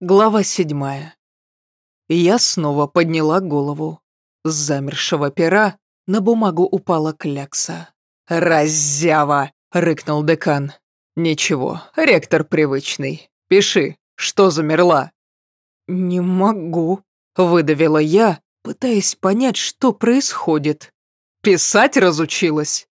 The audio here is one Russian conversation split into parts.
Глава седьмая. Я снова подняла голову. С замершего пера на бумагу упала клякса. «Раззява!» — рыкнул декан. «Ничего, ректор привычный. Пиши, что замерла?» «Не могу», — выдавила я, пытаясь понять, что происходит. «Писать разучилась?»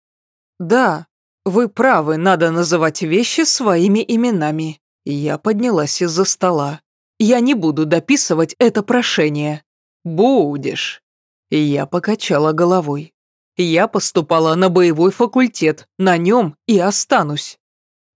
«Да, вы правы, надо называть вещи своими именами». Я поднялась из-за стола. Я не буду дописывать это прошение. Будешь. Я покачала головой. Я поступала на боевой факультет, на нем и останусь.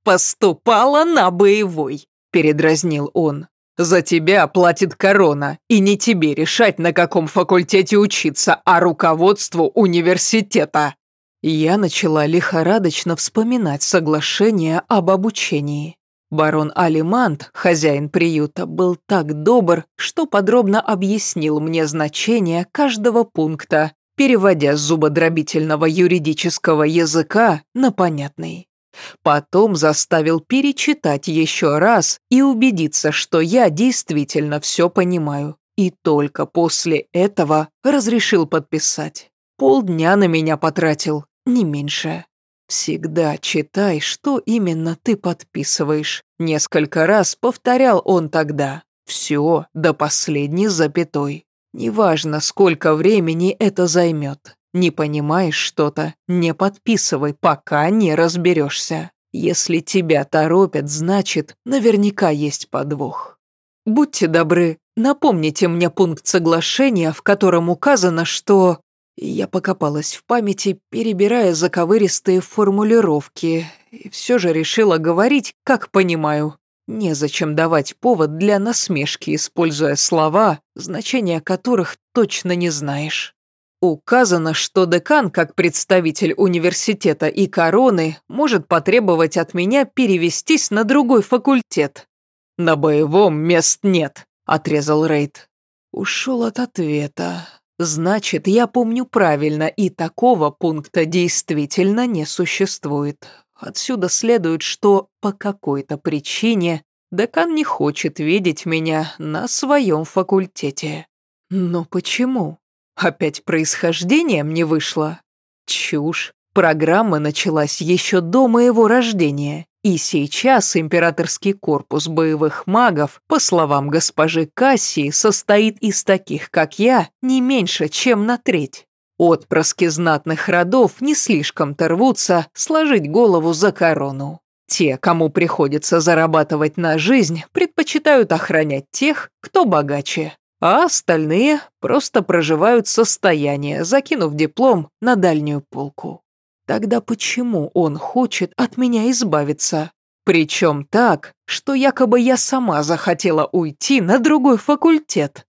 Поступала на боевой, передразнил он. За тебя платит корона, и не тебе решать, на каком факультете учиться, а руководству университета. Я начала лихорадочно вспоминать соглашение об обучении. Барон Алимант, хозяин приюта, был так добр, что подробно объяснил мне значение каждого пункта, переводя зубодробительного юридического языка на понятный. Потом заставил перечитать еще раз и убедиться, что я действительно все понимаю. И только после этого разрешил подписать. Полдня на меня потратил, не меньше. «Всегда читай, что именно ты подписываешь», — несколько раз повторял он тогда. «Все до последней запятой. Неважно, сколько времени это займет. Не понимаешь что-то, не подписывай, пока не разберешься. Если тебя торопят, значит, наверняка есть подвох. Будьте добры, напомните мне пункт соглашения, в котором указано, что я покопалась в памяти, перебирая заковыристые формулировки, и все же решила говорить, как понимаю. Незачем давать повод для насмешки, используя слова, значения которых точно не знаешь. Указано, что декан, как представитель университета и короны, может потребовать от меня перевестись на другой факультет. «На боевом мест нет», — отрезал Рейд. Ушел от ответа. Значит, я помню правильно, и такого пункта действительно не существует. Отсюда следует, что по какой-то причине декан не хочет видеть меня на своем факультете. Но почему? Опять происхождение мне вышло? Чушь. Программа началась еще до моего рождения, и сейчас императорский корпус боевых магов, по словам госпожи Кассии, состоит из таких, как я, не меньше, чем на треть. Отпрыски знатных родов не слишком-то рвутся сложить голову за корону. Те, кому приходится зарабатывать на жизнь, предпочитают охранять тех, кто богаче, а остальные просто проживают состояние, закинув диплом на дальнюю полку. Тогда почему он хочет от меня избавиться? Причем так, что якобы я сама захотела уйти на другой факультет.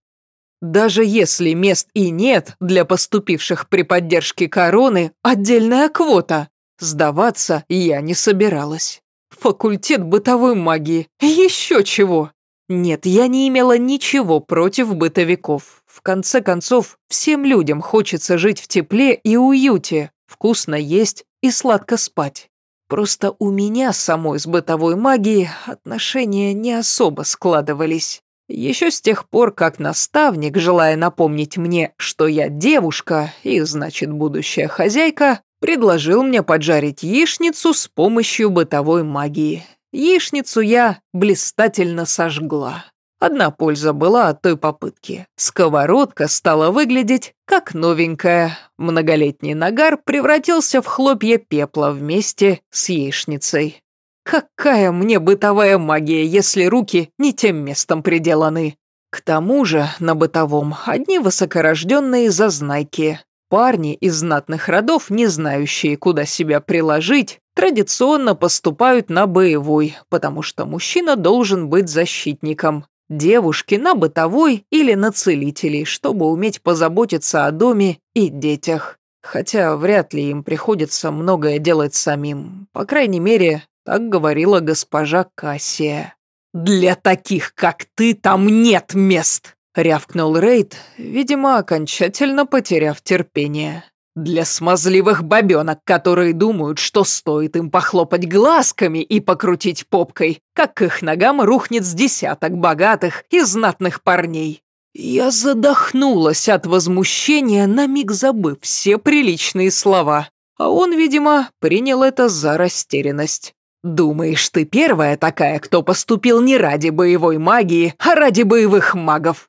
Даже если мест и нет для поступивших при поддержке короны, отдельная квота. Сдаваться я не собиралась. Факультет бытовой магии. Еще чего. Нет, я не имела ничего против бытовиков. В конце концов, всем людям хочется жить в тепле и уюте вкусно есть и сладко спать. Просто у меня самой с бытовой магией отношения не особо складывались. Еще с тех пор, как наставник, желая напомнить мне, что я девушка и, значит, будущая хозяйка, предложил мне поджарить яичницу с помощью бытовой магии. Яичницу я блистательно сожгла. Одна польза была от той попытки. Сковородка стала выглядеть как новенькая. Многолетний нагар превратился в хлопья пепла вместе с яичницей. Какая мне бытовая магия, если руки не тем местом приделаны. К тому же на бытовом одни высокорожденные зазнайки. Парни из знатных родов, не знающие, куда себя приложить, традиционно поступают на боевой, потому что мужчина должен быть защитником. Девушки на бытовой или на целителей, чтобы уметь позаботиться о доме и детях. Хотя вряд ли им приходится многое делать самим. По крайней мере, так говорила госпожа Кассия. «Для таких, как ты, там нет мест!» — рявкнул Рейд, видимо, окончательно потеряв терпение. Для смазливых бабенок, которые думают, что стоит им похлопать глазками и покрутить попкой, как их ногам рухнет с десяток богатых и знатных парней. Я задохнулась от возмущения, на миг забыв все приличные слова. А он, видимо, принял это за растерянность. «Думаешь, ты первая такая, кто поступил не ради боевой магии, а ради боевых магов?»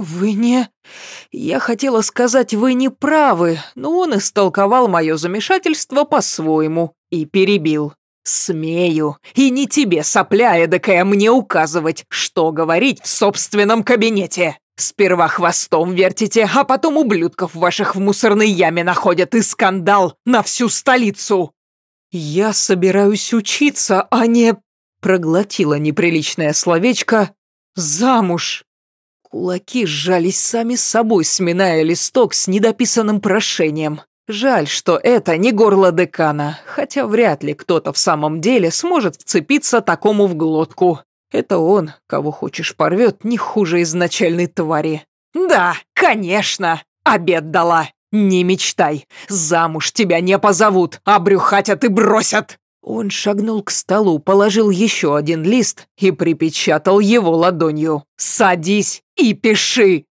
«Вы не...» Я хотела сказать, вы не правы, но он истолковал мое замешательство по-своему и перебил. «Смею, и не тебе, сопля эдакая, мне указывать, что говорить в собственном кабинете. Сперва хвостом вертите, а потом ублюдков ваших в мусорной яме находят и скандал на всю столицу». «Я собираюсь учиться, а не...» Проглотила неприличное словечко «замуж». Кулаки сжались сами собой, сминая листок с недописанным прошением. Жаль, что это не горло декана, хотя вряд ли кто-то в самом деле сможет вцепиться такому в глотку. Это он, кого хочешь, порвет не хуже изначальной твари. «Да, конечно, обед дала. Не мечтай, замуж тебя не позовут, а брюхатят и бросят!» Он шагнул к столу, положил еще один лист и припечатал его ладонью. «Садись и пиши!»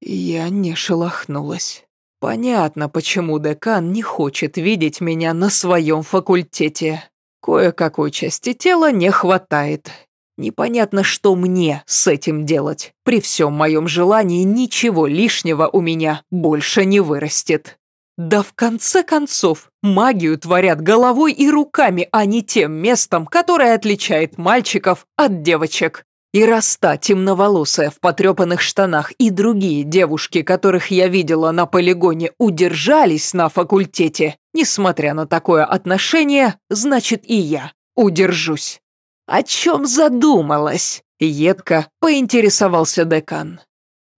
Я не шелохнулась. Понятно, почему декан не хочет видеть меня на своем факультете. Кое-какой части тела не хватает. Непонятно, что мне с этим делать. При всем моем желании ничего лишнего у меня больше не вырастет. Да в конце концов, магию творят головой и руками, а не тем местом, которое отличает мальчиков от девочек. И раз та темноволосая в потрепанных штанах и другие девушки, которых я видела на полигоне, удержались на факультете, несмотря на такое отношение, значит и я удержусь. «О чем задумалась?» — едко поинтересовался декан.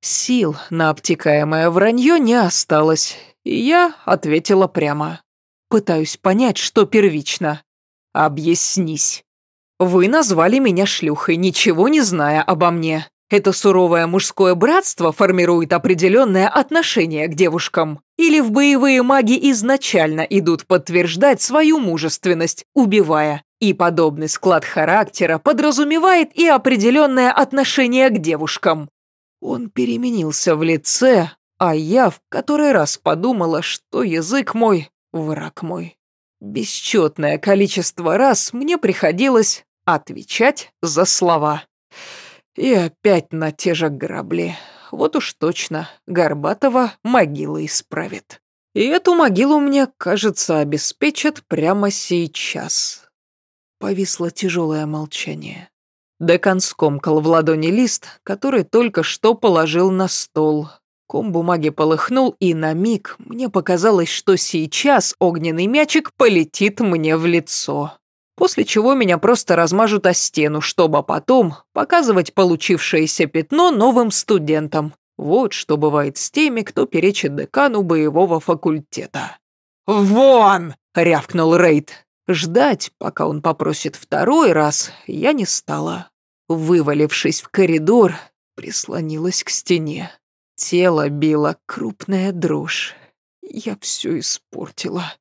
Сил на обтекаемое вранье не осталось, и я ответила прямо. Пытаюсь понять, что первично. Объяснись. Вы назвали меня шлюхой, ничего не зная обо мне. Это суровое мужское братство формирует определенное отношение к девушкам. Или в боевые маги изначально идут подтверждать свою мужественность, убивая. И подобный склад характера подразумевает и определенное отношение к девушкам. Он переменился в лице, а я в который раз подумала, что язык мой — враг мой. Бесчетное количество раз мне приходилось отвечать за слова. И опять на те же грабли. Вот уж точно, Горбатова могила исправит. И эту могилу мне, кажется, обеспечат прямо сейчас. Повисло тяжелое молчание. Декан скомкал в ладони лист, который только что положил на стол, Ком бумаги полыхнул, и на миг мне показалось, что сейчас огненный мячик полетит мне в лицо. После чего меня просто размажут о стену, чтобы потом показывать получившееся пятно новым студентам. Вот что бывает с теми, кто перечит декану боевого факультета. «Вон!» — рявкнул Рейд. Ждать, пока он попросит второй раз, я не стала. Вывалившись в коридор, прислонилась к стене. Тело било крупная дрожь. Я все испортила.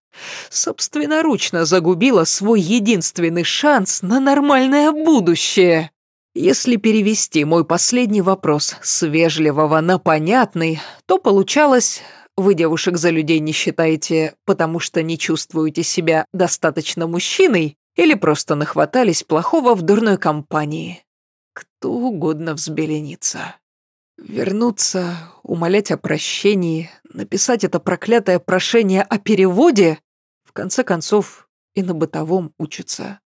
Собственноручно загубила свой единственный шанс на нормальное будущее. Если перевести мой последний вопрос с вежливого на понятный, то получалось «Вы девушек за людей не считаете, потому что не чувствуете себя достаточно мужчиной или просто нахватались плохого в дурной компании?» Кто угодно взбеленится. Вернуться, умолять о прощении, написать это проклятое прошение о переводе? В конце концов, и на бытовом учатся.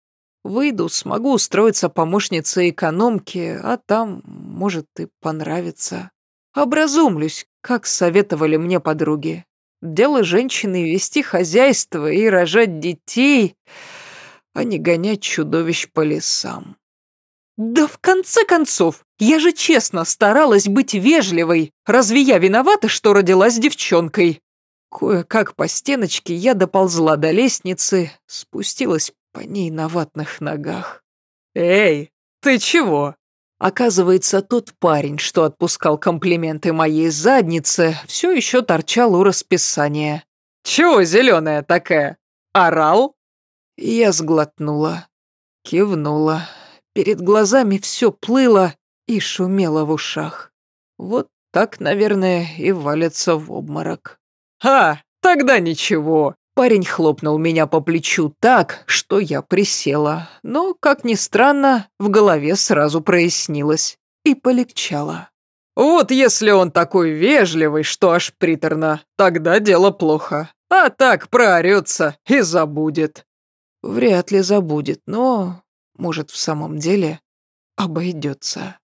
Выйду, смогу устроиться помощницей экономки, а там, может, и понравится. Образумлюсь, как советовали мне подруги. Дело женщины — вести хозяйство и рожать детей, а не гонять чудовищ по лесам. «Да в конце концов, я же честно старалась быть вежливой. Разве я виновата, что родилась девчонкой?» Кое-как по стеночке я доползла до лестницы, спустилась по ней на ватных ногах. «Эй, ты чего?» Оказывается, тот парень, что отпускал комплименты моей заднице, все еще торчал у расписания. Чего зеленая такая? Орал?» Я сглотнула, кивнула. Перед глазами все плыло и шумело в ушах. Вот так, наверное, и валятся в обморок. «А, тогда ничего!» Парень хлопнул меня по плечу так, что я присела. Но, как ни странно, в голове сразу прояснилось и полегчало. «Вот если он такой вежливый, что аж приторно, тогда дело плохо. А так проорется и забудет». Вряд ли забудет, но, может, в самом деле обойдется.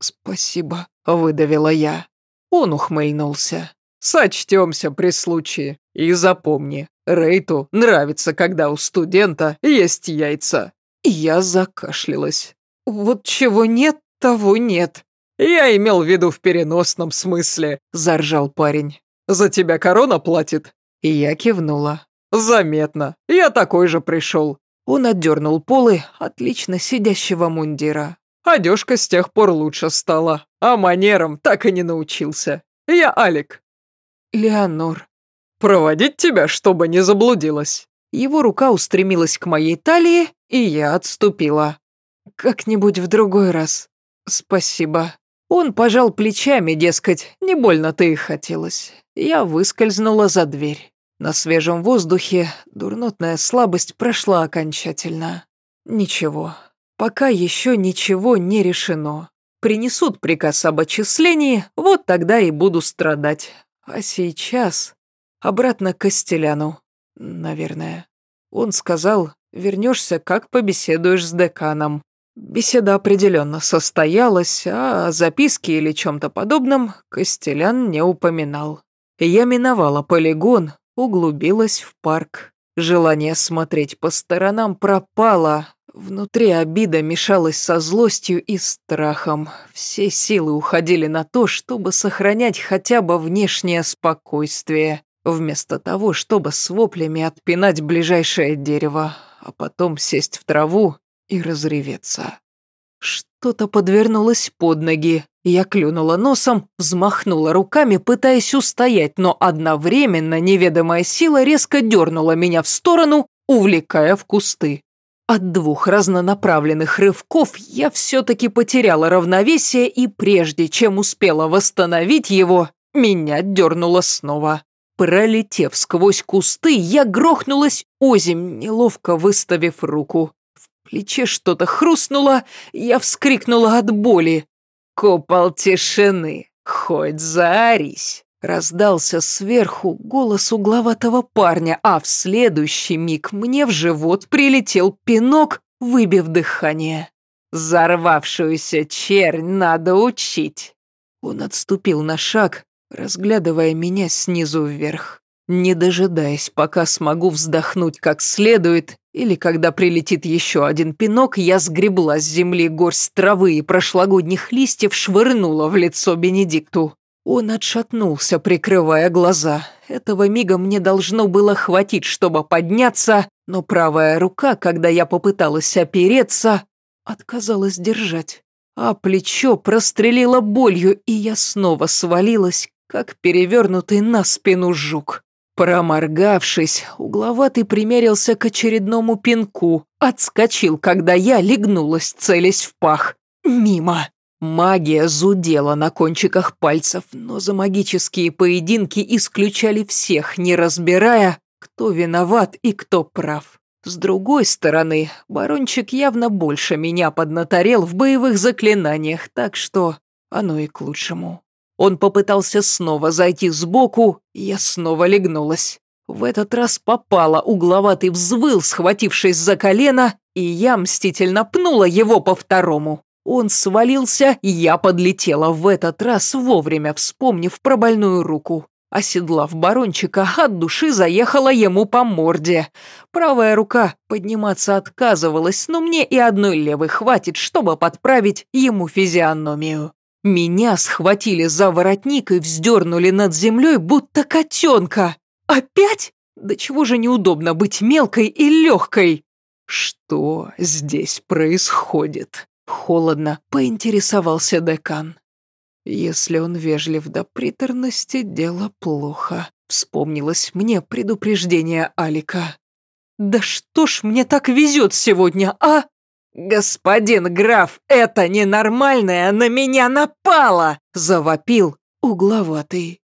«Спасибо», — выдавила я. Он ухмыльнулся. «Сочтемся при случае. И запомни, Рейту нравится, когда у студента есть яйца». Я закашлялась. «Вот чего нет, того нет». «Я имел в виду в переносном смысле», — заржал парень. «За тебя корона платит?» Я кивнула. «Заметно. Я такой же пришел». Он отдернул полы отлично сидящего мундира. Одежка с тех пор лучше стала, а манерам так и не научился. Я Алик». «Леонор». «Проводить тебя, чтобы не заблудилась». Его рука устремилась к моей талии, и я отступила. «Как-нибудь в другой раз. Спасибо». Он пожал плечами, дескать, не больно-то и хотелось. Я выскользнула за дверь. На свежем воздухе дурнотная слабость прошла окончательно. Ничего, Пока еще ничего не решено. Принесут приказ об отчислении, вот тогда и буду страдать. А сейчас обратно к Костеляну, наверное. Он сказал, вернешься, как побеседуешь с деканом. Беседа определенно состоялась, а о записке или чем-то подобном Костелян не упоминал. Я миновала полигон, углубилась в парк. Желание смотреть по сторонам пропало, Внутри обида мешалась со злостью и страхом. Все силы уходили на то, чтобы сохранять хотя бы внешнее спокойствие, вместо того, чтобы с воплями отпинать ближайшее дерево, а потом сесть в траву и разреветься. Что-то подвернулось под ноги. Я клюнула носом, взмахнула руками, пытаясь устоять, но одновременно неведомая сила резко дернула меня в сторону, увлекая в кусты. От двух разнонаправленных рывков я все-таки потеряла равновесие, и прежде чем успела восстановить его, меня дернуло снова. Пролетев сквозь кусты, я грохнулась озимь, неловко выставив руку. В плече что-то хрустнуло, я вскрикнула от боли. «Купол тишины, хоть заорись!» Раздался сверху голос угловатого парня, а в следующий миг мне в живот прилетел пинок, выбив дыхание. «Зарвавшуюся чернь надо учить!» Он отступил на шаг, разглядывая меня снизу вверх. Не дожидаясь, пока смогу вздохнуть как следует, или когда прилетит еще один пинок, я сгребла с земли горсть травы и прошлогодних листьев швырнула в лицо Бенедикту. Он отшатнулся, прикрывая глаза. Этого мига мне должно было хватить, чтобы подняться, но правая рука, когда я попыталась опереться, отказалась держать. А плечо прострелило болью, и я снова свалилась, как перевернутый на спину жук. Проморгавшись, угловатый примерился к очередному пинку, отскочил, когда я легнулась, целясь в пах. Мимо. Магия зудела на кончиках пальцев, но за магические поединки исключали всех, не разбирая, кто виноват и кто прав. С другой стороны, барончик явно больше меня поднаторел в боевых заклинаниях, так что оно и к лучшему. Он попытался снова зайти сбоку, я снова легнулась. В этот раз попала, угловатый взвыл, схватившись за колено, и я мстительно пнула его по второму. Он свалился, я подлетела в этот раз, вовремя вспомнив про больную руку. Оседлав барончика, от души заехала ему по морде. Правая рука подниматься отказывалась, но мне и одной левой хватит, чтобы подправить ему физиономию. Меня схватили за воротник и вздернули над землей, будто котенка. Опять? Да чего же неудобно быть мелкой и легкой? Что здесь происходит? Холодно поинтересовался декан. Если он вежлив до приторности, дело плохо. Вспомнилось мне предупреждение Алика. «Да что ж мне так везет сегодня, а?» «Господин граф, это ненормальное на меня напало!» – завопил угловатый